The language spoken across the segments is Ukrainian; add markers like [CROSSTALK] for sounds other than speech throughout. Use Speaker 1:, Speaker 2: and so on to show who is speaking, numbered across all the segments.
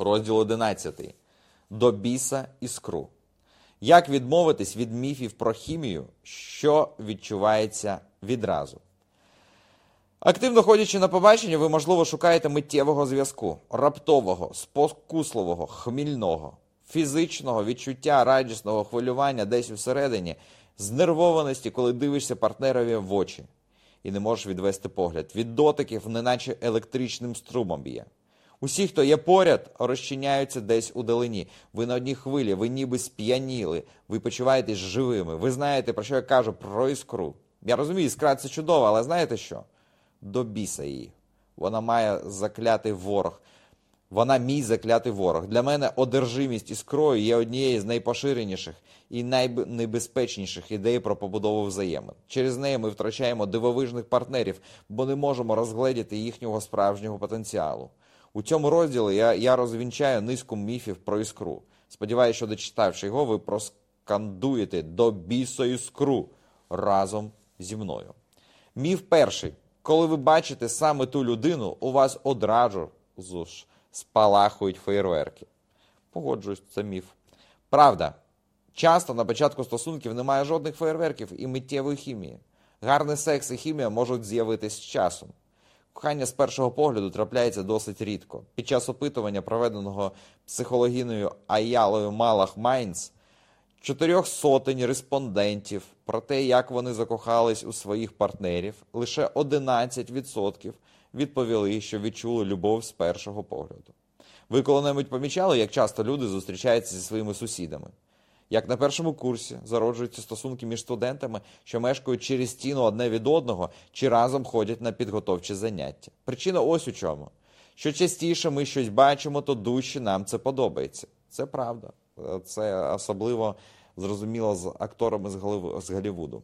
Speaker 1: Розділ 11. До біса іскру. Як відмовитись від міфів про хімію, що відчувається відразу? Активно ходячи на побачення, ви, можливо, шукаєте миттєвого зв'язку, раптового, спокусливого, хмільного, фізичного відчуття радісного хвилювання десь усередині, знервованості, коли дивишся партнерові в очі і не можеш відвести погляд. Від дотиків, неначе електричним струмом б'є. Усі, хто є поряд, розчиняються десь у далині. Ви на одній хвилі, ви ніби сп'яніли, ви почуваєтесь живими. Ви знаєте, про що я кажу, про іскру. Я розумію, іскра це чудово, але знаєте що? До біса її. Вона має заклятий ворог. Вона мій заклятий ворог. Для мене одержимість іскрою є однією з найпоширеніших і найнебезпечніших ідей про побудову взаємин. Через неї ми втрачаємо дивовижних партнерів, бо не можемо розгледіти їхнього справжнього потенціалу. У цьому розділі я, я розвінчаю низку міфів про іскру. Сподіваюся, що дочитавши його, ви проскандуєте до біса іскру разом зі мною. Міф перший. Коли ви бачите саме ту людину, у вас одразу ж спалахують феєрверки. Погоджуюсь, це міф. Правда, часто на початку стосунків немає жодних феєрверків і миттєвої хімії. Гарний секс і хімія можуть з'явитись з часом. Кохання з першого погляду трапляється досить рідко. Під час опитування, проведеного психологіною Аялою Малах Майнц, чотирьох сотень респондентів про те, як вони закохались у своїх партнерів, лише 11% відповіли, що відчули любов з першого погляду. Ви коли-небудь помічали, як часто люди зустрічаються зі своїми сусідами? Як на першому курсі зароджуються стосунки між студентами, що мешкають через стіну одне від одного чи разом ходять на підготовчі заняття. Причина ось у чому. Що частіше ми щось бачимо, то дужче нам це подобається. Це правда. Це особливо зрозуміло з акторами з Голлівуду.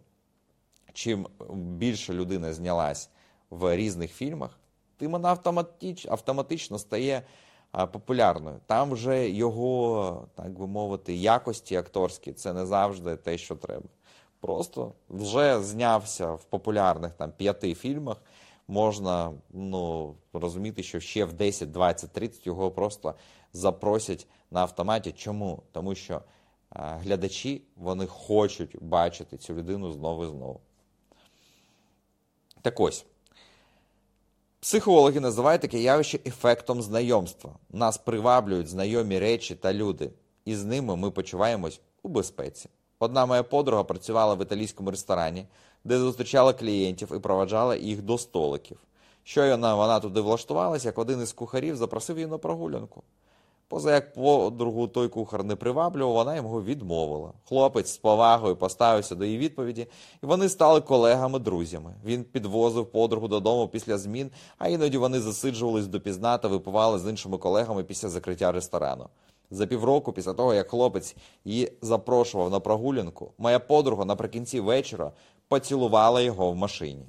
Speaker 1: Чим більше людина знялась в різних фільмах, тим вона автоматично, стає популярною. Там вже його, так би мовити, якості акторські це не завжди те, що треба. Просто вже знявся в популярних там п'яти фільмах. Можна ну, розуміти, що ще в 10, 20, 30 його просто запросять на автоматі. Чому? Тому що а, глядачі вони хочуть бачити цю людину знову і знову. Так ось. Психологи називають таке явище ефектом знайомства. Нас приваблюють знайомі речі та люди, і з ними ми почуваємось у безпеці. Одна моя подруга працювала в італійському ресторані, де зустрічала клієнтів і проваджала їх до столиків. Щойно вона туди влаштувалася, як один із кухарів запросив її на прогулянку. Поза як подругу той кухар не приваблював, вона йому відмовила. Хлопець з повагою поставився до її відповіді, і вони стали колегами-друзями. Він підвозив подругу додому після змін, а іноді вони засиджувались допізна та випивали з іншими колегами після закриття ресторану. За півроку, після того, як хлопець її запрошував на прогулянку, моя подруга наприкінці вечора поцілувала його в машині.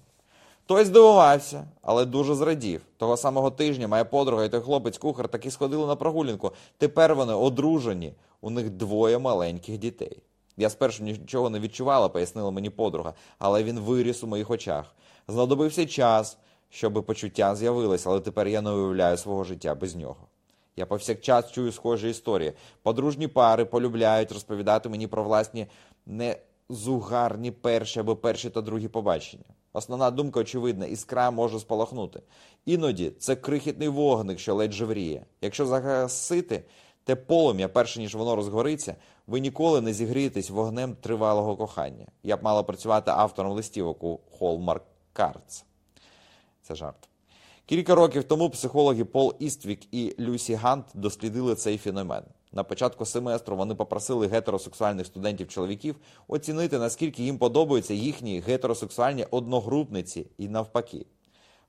Speaker 1: Той здивувався, але дуже зрадів. Того самого тижня моя подруга і той хлопець-кухар таки сходили на прогулянку. Тепер вони одружені, у них двоє маленьких дітей. Я спершу нічого не відчувала, пояснила мені подруга, але він виріс у моїх очах. Знадобився час, щоб почуття з'явилось, але тепер я не уявляю свого життя без нього. Я повсякчас чую схожі історії. Подружні пари полюбляють розповідати мені про власні незугарні перші або перші та другі побачення. Основна думка очевидна, іскра може спалахнути. Іноді це крихітний вогник, що ледь жевріє. Якщо загасити те полум'я, перше ніж воно розгориться, ви ніколи не зігрієтесь вогнем тривалого кохання. Я б мала працювати автором листівок у Hallmark Cards. Це жарт. Кілька років тому психологи Пол Іствік і Люсі Гант дослідили цей феномен. На початку семестру вони попросили гетеросексуальних студентів-чоловіків оцінити, наскільки їм подобаються їхні гетеросексуальні одногрупниці і навпаки.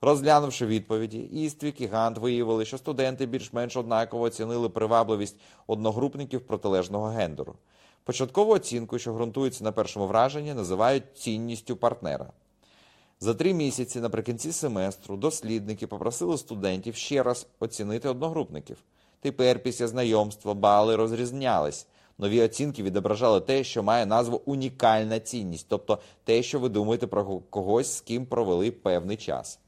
Speaker 1: Розглянувши відповіді, Іствік і Гант виявили, що студенти більш-менш однаково оцінили привабливість одногрупників протилежного гендеру. Початкову оцінку, що ґрунтується на першому враженні, називають цінністю партнера. За три місяці наприкінці семестру дослідники попросили студентів ще раз оцінити одногрупників. Тепер, після знайомства, бали розрізнялись. Нові оцінки відображали те, що має назву унікальна цінність, тобто те, що ви думаєте про когось, з ким провели певний час.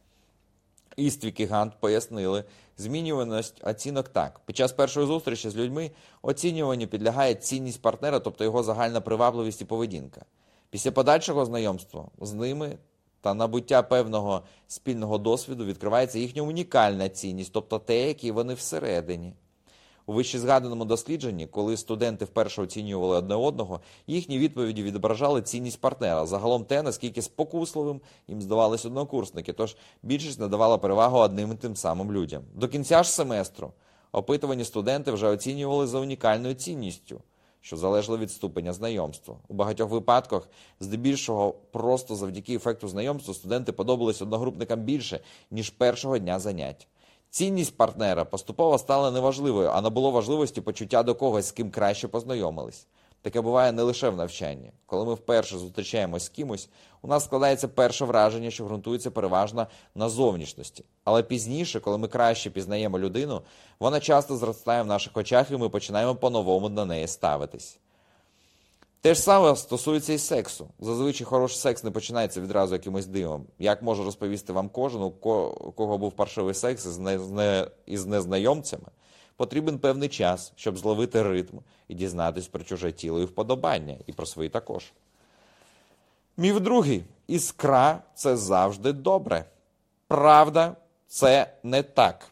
Speaker 1: Іствік і Гант пояснили змінюваність оцінок так. Під час першої зустрічі з людьми оцінюванню підлягає цінність партнера, тобто його загальна привабливість і поведінка. Після подальшого знайомства з ними та набуття певного спільного досвіду відкривається їхня унікальна цінність, тобто те, які вони всередині. У вище згаданому дослідженні, коли студенти вперше оцінювали одне одного, їхні відповіді відображали цінність партнера. Загалом те, наскільки спокусливим їм здавались однокурсники, тож більшість надавала перевагу одним і тим самим людям. До кінця ж семестру опитувані студенти вже оцінювали за унікальною цінністю, що залежало від ступеня знайомства. У багатьох випадках, здебільшого, просто завдяки ефекту знайомства, студенти подобались одногрупникам більше, ніж першого дня занять. Цінність партнера поступово стала неважливою, а набуло важливості почуття до когось, з ким краще познайомились. Таке буває не лише в навчанні. Коли ми вперше зустрічаємось з кимось, у нас складається перше враження, що ґрунтується переважно на зовнішності. Але пізніше, коли ми краще пізнаємо людину, вона часто зростає в наших очах, і ми починаємо по-новому до неї ставитись. Те ж саме стосується і сексу. Зазвичай хороший секс не починається відразу якимось дивом. Як може розповісти вам кожен, у кого був паршивий секс із незнайомцями, потрібен певний час, щоб зловити ритм і дізнатись про чуже тіло і вподобання, і про свої також. Міф другий. Іскра це завжди добре. Правда, це не так.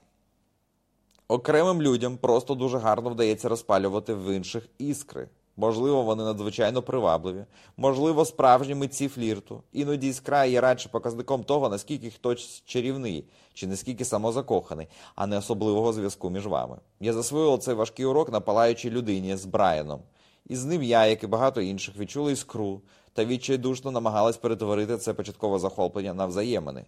Speaker 1: Окремим людям просто дуже гарно вдається розпалювати в інших іскри. Можливо, вони надзвичайно привабливі, можливо, справжні митці флірту. Іноді іскра є радше показником того, наскільки хтось чарівний чи наскільки самозакоханий, а не особливого зв'язку між вами. Я засвоїла цей важкий урок на палаючій людині з Брайаном. І з ним я, як і багато інших, відчули іскру та відчайдушно намагалась перетворити це початкове захоплення на взаємини.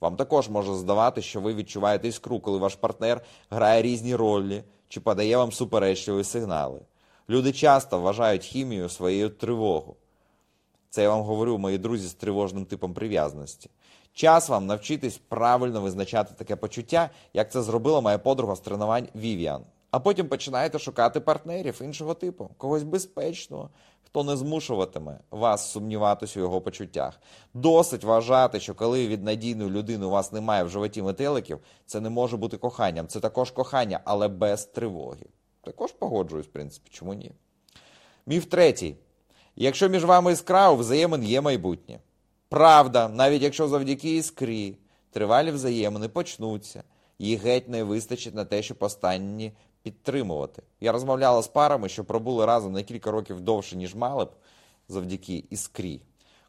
Speaker 1: Вам також може здавати, що ви відчуваєте іскру, коли ваш партнер грає різні ролі чи подає вам суперечливі сигнали. Люди часто вважають хімію своєю тривогу. Це я вам говорю, мої друзі, з тривожним типом прив'язаності. Час вам навчитись правильно визначати таке почуття, як це зробила моя подруга з тренувань Вівіан. А потім починаєте шукати партнерів іншого типу, когось безпечного, хто не змушуватиме вас сумніватися у його почуттях. Досить вважати, що коли від надійної людини у вас немає в животі метеликів, це не може бути коханням. Це також кохання, але без тривоги. Також погоджуюсь, в принципі, чому ні? Міф третій. Якщо між вами іскра, у взаємин є майбутнє. Правда, навіть якщо завдяки іскрі тривалі взаємини почнуться, їх геть не вистачить на те, щоб останні підтримувати. Я розмовляла з парами, що пробули разом на кілька років довше, ніж мали б, завдяки іскрі.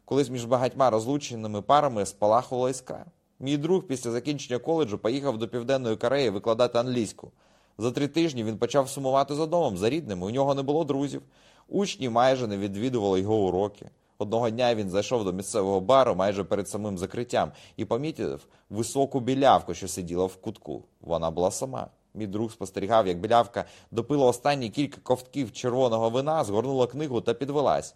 Speaker 1: Колись між багатьма розлученими парами спалахувала іскра. Мій друг після закінчення коледжу поїхав до Південної Кореї викладати англійську. За три тижні він почав сумувати за домом, за рідними. У нього не було друзів. Учні майже не відвідували його уроки. Одного дня він зайшов до місцевого бару майже перед самим закриттям і помітив високу білявку, що сиділа в кутку. Вона була сама. Мій друг спостерігав, як білявка допила останні кілька ковтків червоного вина, згорнула книгу та підвелась.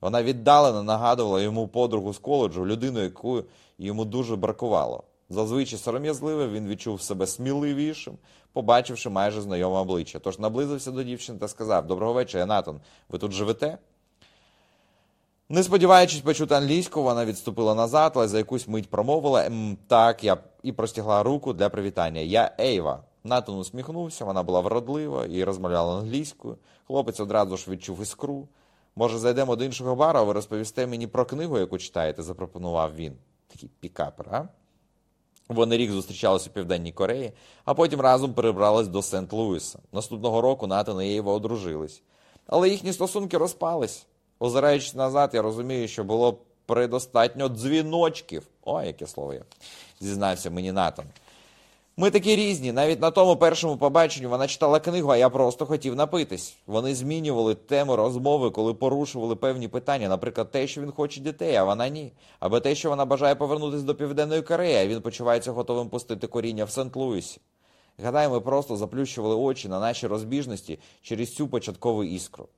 Speaker 1: Вона віддалено нагадувала йому подругу з коледжу, людину, яку йому дуже бракувало. Зазвичай сором'язливо він відчув себе сміливішим, побачивши майже знайоме обличчя. Тож наблизився до дівчини та сказав: Доброго вечора, Натан, ви тут живете? Не сподіваючись почути англійську, вона відступила назад, але за якусь мить промовила «М, так, я і простягла руку для привітання. Я Ейва. Натан усміхнувся, вона була вродлива і розмовляла англійською. Хлопець одразу ж відчув іскру. Може, зайдемо до іншого бару, а ви розповісте мені про книгу, яку читаєте, запропонував він. Такий пікапер, а? Вони рік зустрічалися у Південній Кореї, а потім разом перебрались до Сент-Луіса. Наступного року Натан і Єва одружились. Але їхні стосунки розпались. Озираючись назад, я розумію, що було предостатньо дзвіночків. О, яке слово є. Зізнався мені Натан. Ми такі різні. Навіть на тому першому побаченню вона читала книгу, а я просто хотів напитись. Вони змінювали тему розмови, коли порушували певні питання, наприклад, те, що він хоче дітей, а вона ні. Або те, що вона бажає повернутися до Південної Кореї, а він почувається готовим пустити коріння в Сент-Луісі. Гадаю, ми просто заплющували очі на наші розбіжності через цю початкову іскру.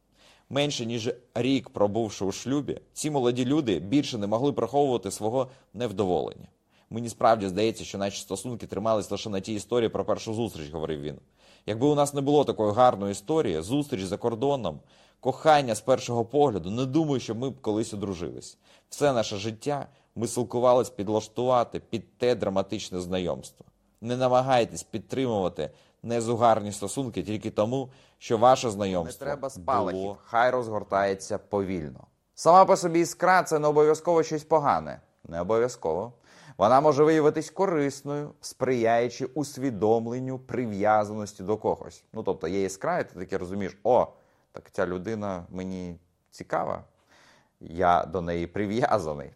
Speaker 1: Менше ніж рік пробувши у шлюбі, ці молоді люди більше не могли приховувати свого невдоволення. Мені справді здається, що наші стосунки тримались лише на тій історії про першу зустріч, говорив він. Якби у нас не було такої гарної історії, зустріч за кордоном, кохання з першого погляду, не думаю, що ми б колись одружились. Все наше життя Ми силкувались підлаштувати під те драматичне знайомство. Не намагайтесь підтримувати незугарні стосунки тільки тому, що ваше знайомство
Speaker 2: Не треба спалахів,
Speaker 1: було
Speaker 2: хай розгортається повільно. Сама по собі іскра це не обов'язково щось погане. Не обов'язково. Вона може виявитись корисною, сприяючи усвідомленню прив'язаності до когось. Ну, тобто є іскра, і ти таки розумієш, о, так ця людина мені цікава, я до неї прив'язаний.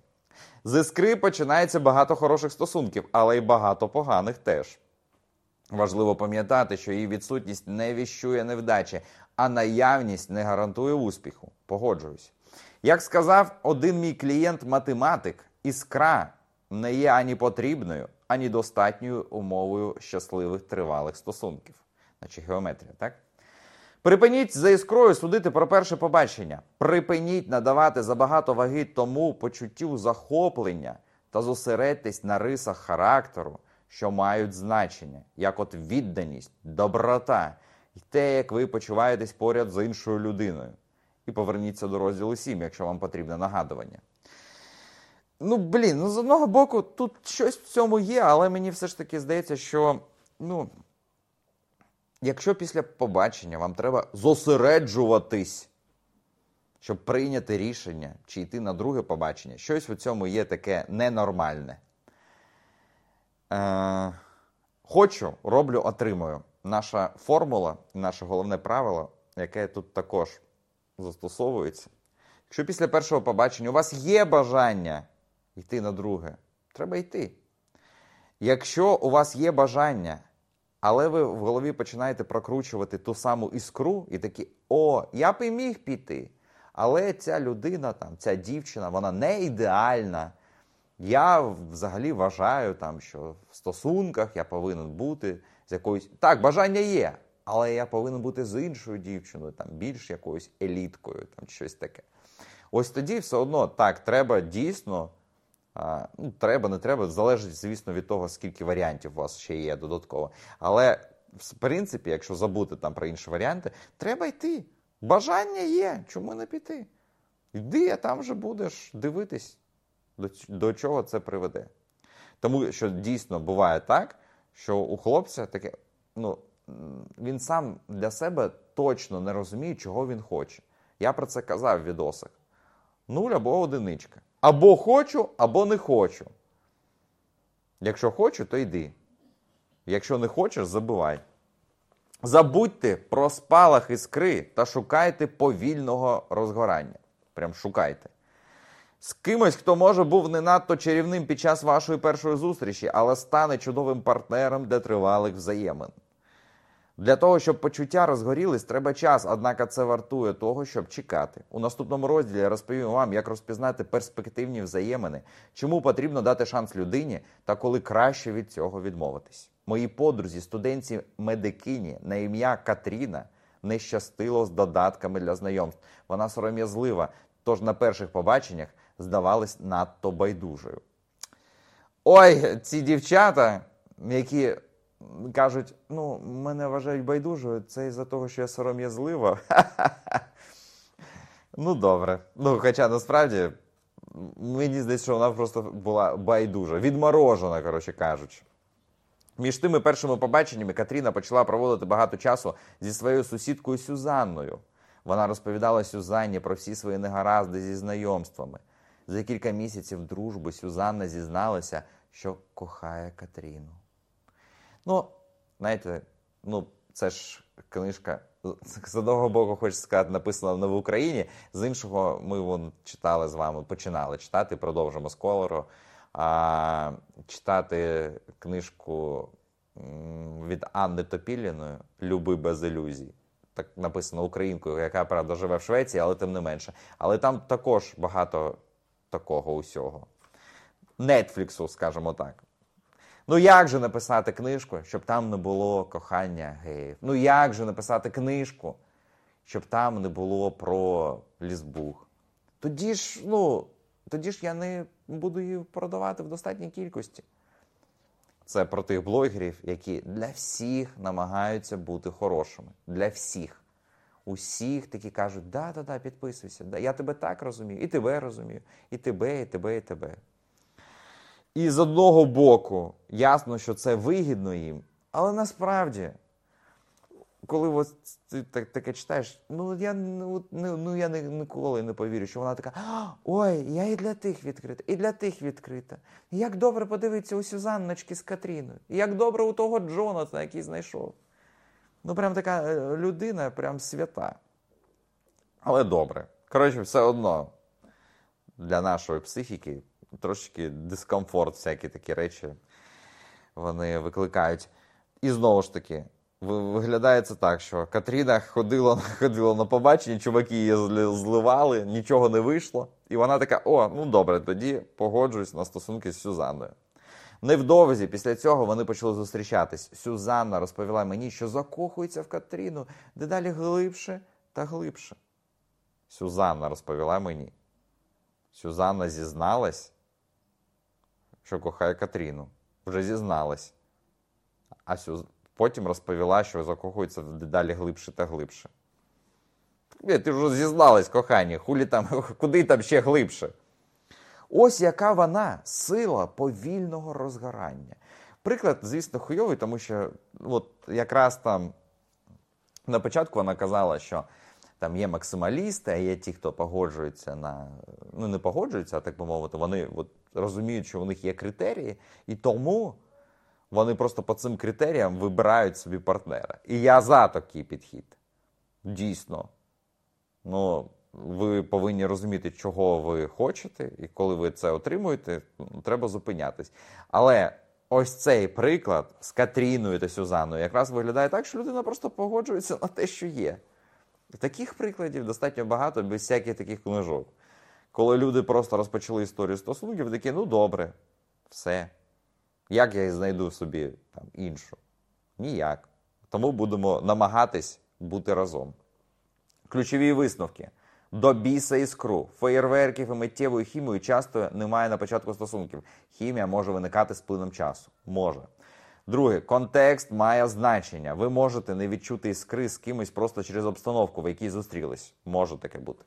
Speaker 2: З іскри починається багато хороших стосунків, але й багато поганих теж. Важливо пам'ятати, що її відсутність не віщує невдачі, а наявність не гарантує успіху. Погоджуюсь. Як сказав один мій клієнт-математик, іскра не є ані потрібною, ані достатньою умовою щасливих тривалих стосунків, наче геометрія, так? Припиніть за іскрою судити про перше побачення. Припиніть надавати забагато ваги тому почуттю захоплення та зосередьтесь на рисах характеру, що мають значення, як от відданість, доброта і те, як ви почуваєтесь поряд з іншою людиною. І поверніться до розділу 7, якщо вам потрібне нагадування. Ну, блін, ну з одного боку, тут щось в цьому є, але мені все ж таки здається, що ну, якщо після побачення вам треба зосереджуватись, щоб прийняти рішення чи йти на друге побачення, щось в цьому є таке ненормальне. Е, хочу, роблю, отримую. Наша формула, наше головне правило, яке тут також застосовується. Якщо після першого побачення у вас є бажання йти на друге, треба йти. Якщо у вас є бажання, але ви в голові починаєте прокручувати ту саму іскру і такі, о, я б і міг піти. Але ця людина, там, ця дівчина, вона не ідеальна. Я взагалі вважаю, там, що в стосунках я повинен бути з якоюсь. Так, бажання є, але я повинен бути з іншою дівчиною, там, більш якоюсь еліткою, там, щось таке. Ось тоді все одно так, треба дійсно. Ну, Треба, не треба, залежить, звісно, від того, скільки варіантів у вас ще є додатково. Але, в принципі, якщо забути там про інші варіанти, треба йти. Бажання є, чому не піти? Йди, а там вже будеш дивитись, до, до чого це приведе. Тому що дійсно буває так, що у хлопця таке, ну, він сам для себе точно не розуміє, чого він хоче. Я про це казав в відосах. Нуль або одиничка. Або хочу, або не хочу. Якщо хочу, то йди. Якщо не хочеш, забувай. Забудьте про спалах іскри та шукайте повільного розгорання. Прям шукайте. З кимось, хто може був не надто чарівним під час вашої першої зустрічі, але стане чудовим партнером для тривалих взаємин. Для того, щоб почуття розгорілись, треба час, однак це вартує того, щоб чекати. У наступному розділі я розповім вам, як розпізнати перспективні взаємини, чому потрібно дати шанс людині та коли краще від цього відмовитись. Мої подрузі, студентці медикині на ім'я Катріна не щастило з додатками для знайомств. Вона сором'язлива, тож на перших побаченнях здавалась надто байдужою. Ой, ці дівчата, які кажуть, ну, мене вважають байдужою, це із-за того, що я сором'язлива. [LAUGHS] Ну, добре. Ну, хоча насправді мені здається, що вона просто була байдужа, відморожена, коротше кажучи. Між тими першими побаченнями Катріна почала проводити багато часу зі своєю сусідкою Сюзанною. Вона розповідала Сюзанні про всі свої негаразди зі знайомствами. За кілька місяців дружби Сюзанна зізналася, що кохає Катріну. Ну, знаєте, ну, це ж книжка. З одного боку, хочу сказати, написана не в Україні, з іншого, ми вон читали з вами, починали читати, продовжимо сколору. А, читати книжку від Анни Топіліної Люби без ілюзій. Так написано українкою, яка правда живе в Швеції, але тим не менше. Але там також багато такого усього. Нетфліксу, скажімо так. Ну як же написати книжку, щоб там не було кохання геїв? Ну як же написати книжку, щоб там не було про лісбух? Тоді ж, ну, тоді ж я не буду її продавати в достатній кількості. Це про тих блогерів, які для всіх намагаються бути хорошими. Для всіх. Усіх такі кажуть, да-да-да, підписуйся. Да, я тебе так розумію, і тебе розумію, і тебе, і тебе, і тебе. І з одного боку, ясно, що це вигідно їм, але насправді, коли ти таке читаєш, ну я, ну, ну, ну, я ніколи не повірю, що вона така: ой, я і для тих відкрита, і для тих відкрита. Як добре подивитися у Сюзанночки з Катріною, як добре у того Джонатана, який знайшов. Ну, прям така е, людина, прям свята. Але добре. Коротше, все одно для нашої психіки трошки дискомфорт, всякі такі речі вони викликають. І знову ж таки, ви- виглядає це так, що Катріна ходила, [LAUGHS] ходила на побачення, чуваки її зливали, нічого не вийшло. І вона така: о, ну добре, тоді погоджуюсь на стосунки з Сюзанною. Невдовзі після цього вони почали зустрічатись. Сюзанна розповіла мені, що закохується в Катріну дедалі глибше та глибше. Сюзанна розповіла мені. Сюзанна зізналась, що кохає Катріну. Вже зізналась. А потім розповіла, що закохується дедалі глибше та глибше. Е, Ти вже зізналась, кохані, хулі там, [LAUGHS] куди там ще глибше. Ось яка вона сила повільного розгорання. Приклад, звісно, хуйовий, тому що от якраз там на початку вона казала, що там є максималісти, а є ті, хто погоджується на ну не погоджуються, а так би мовити, вони от розуміють, що у них є критерії, і тому вони просто по цим критеріям вибирають собі партнера. І я за такий підхід. Дійсно. Ну, ви повинні розуміти, чого ви хочете, і коли ви це отримуєте, ну, треба зупинятись. Але ось цей приклад з Катріною та Сюзанною якраз виглядає так, що людина просто погоджується на те, що є. Таких прикладів достатньо багато без всяких таких книжок. Коли люди просто розпочали історію стосунків, такі, ну добре, все. Як я знайду собі там, іншу? Ніяк. Тому будемо намагатись бути разом. Ключові висновки. До біса іскру, феєрверків і миттєвої хімії часто немає на початку стосунків. Хімія може виникати з плином часу. Може. Друге, контекст має значення. Ви можете не відчути іскри з кимось просто через обстановку, в якій зустрілись. Може таке бути.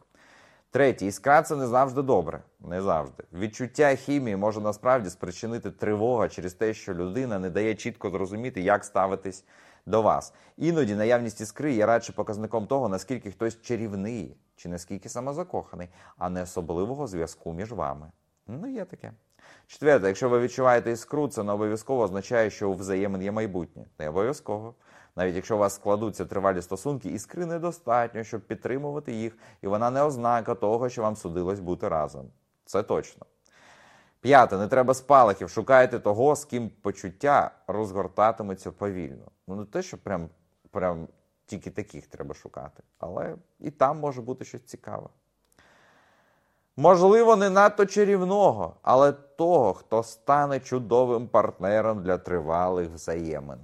Speaker 2: Третє, іскра це не завжди добре. Не завжди. Відчуття хімії може насправді спричинити тривога через те, що людина не дає чітко зрозуміти, як ставитись до вас. Іноді наявність іскри є радше показником того, наскільки хтось чарівний чи наскільки самозакоханий, а не особливого зв'язку між вами. Ну, є таке. Четверте, якщо ви відчуваєте іскру, це не обов'язково означає, що у взаємин є майбутнє. Не обов'язково. Навіть якщо у вас складуться тривалі стосунки, іскри недостатньо, щоб підтримувати їх, і вона не ознака того, що вам судилось бути разом. Це точно. П'яте, не треба спалахів. Шукайте того, з ким почуття розгортатимуться повільно. Ну, не те, що прям, прям тільки таких треба шукати, але і там може бути щось цікаве. Можливо, не надто чарівного, але того, хто стане чудовим партнером для тривалих взаємин.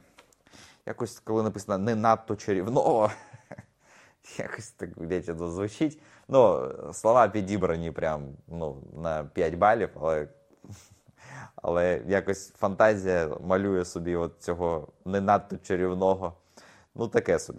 Speaker 2: Якось, коли написано не надто чарівного, [LAUGHS] якось так блядь, звучить. Ну, слова підібрані прям ну, на 5 балів, але, [LAUGHS] але якось фантазія малює собі от цього не надто чарівного. Ну, таке собі.